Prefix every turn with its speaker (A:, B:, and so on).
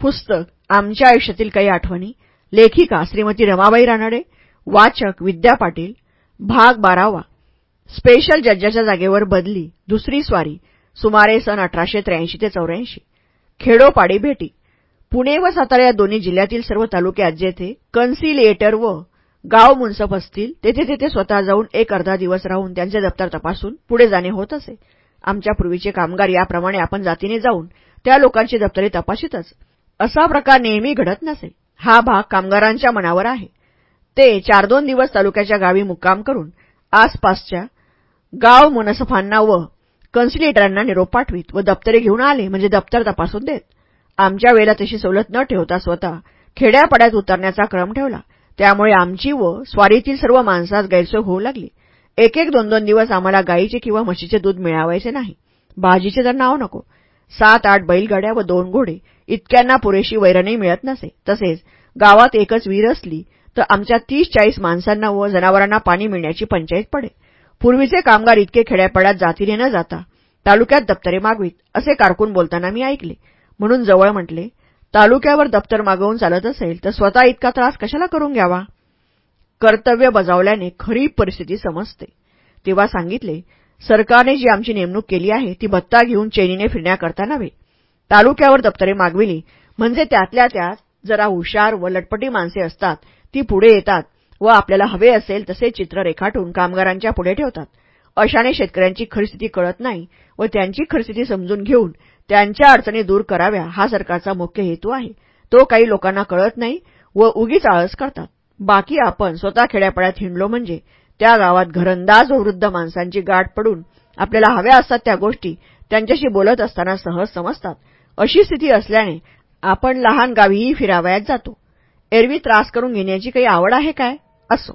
A: पुस्तक आमच्या आयुष्यातील काही आठवणी लेखिका श्रीमती रमाबाई रानडे वाचक विद्या पाटील भाग बारावा. स्पेशल जज्जाच्या जागेवर बदली दुसरी स्वारी सुमारे सन अठराशे त्र्याऐंशी ते चौऱ्याऐंशी. खेडोपाडी भेटी. पुणे व सातारा या दोन्ही जिल्ह्यातील सर्व तालुक्यात जेथे कन्सिलिएटर व गाव मुन्सफ असतील तेथे तेथे स्वतः जाऊन एक अर्धा दिवस राहून त्यांचे दप्तर तपासून पुढे जाणे होत असे. आमच्या पूर्वीचे कामगार याप्रमाणे आपण जातीने जाऊन त्या लोकांची दप्तरे तपासितच. असा प्रकार नेहमी घडत नसे. हा भाग कामगारांच्या मनावर आहे. ते चार दोन दिवस तालुक्याच्या गावी मुक्काम करून आसपासच्या गाव मनसफांना व कन्सिलेटरांना निरोप पाठवीत व दप्तरे घेऊन आले म्हणजे दप्तर तपासून देत. आमच्या वेळेला तशी सवलत न ठेवता स्वतः खेड्यापाड्यात उतरण्याचा क्रम ठेवला. त्यामुळे आमची व स्वारीतील सर्व माणसास गैरसोय होऊ लागली. एक एक दोन दोन दिवस आम्हाला गाईचे किंवा म्हशीचे दूध मिळावायचे नाही. भाजीचे तर नाव नको. सात आठ बैलगाड्या व दोन घोडे. इतक्यांना पुरेशी वैरणही मिळत नसे. तसेच गावात एकच विहीर असली तर आमच्या तीस चाळीस माणसांना व जनावरांना पाणी मिळण्याची पंचायत पडे पूर्वीचे कामगार इतके खेड्यापाड्यात जातीने न जाता तालुक्यात दप्तरे मागवीत असे कारकून बोलताना मी ऐकले. म्हणून जवळ म्हटले तालुक्यावर दप्तर मागवून चालत असेल तर स्वतः इतका त्रास कशाला करून घ्यावा? कर्तव्य बजावल्याने खरी परिस्थिती समजते. तेव्हा सांगितले सरकारने जी आमची नेमणूक केली आहे ती भत्ता घेऊन चैनीने फिरण्याकरता नव्हे. तालुक्यावर दप्तरे मागविली. म्हणजे त्यातल्या त्यात जरा हुशार व लटपटी माणसे असतात ती पुढे येतात व आपल्याला हवे असेल तसे चित्र रेखाटून कामगारांच्या पुढे ठेवतात. अशाने शेतकऱ्यांची खरीस्थिती कळत नाही व त्यांची खरीस्थिती समजून घेऊन त्यांच्या अडचणी दूर कराव्या हा सरकारचा मुख्य हेतू आहे. तो काही लोकांना कळत नाही व उगीच आळस करतात. बाकी आपण स्वतः खेड्यापाड्यात हिंडलो म्हणजे त्या गावात घरंदाज व वृद्ध माणसांची गाठ पडून आपल्याला हव्या असतात त्या गोष्टी त्यांच्याशी बोलत असताना सहज समजतात. अशी स्थिती असल्याने आपण लहान गावीही फिरावयात जातो. एरवी त्रास करून घेण्याची काही आवड आहे काय? असो.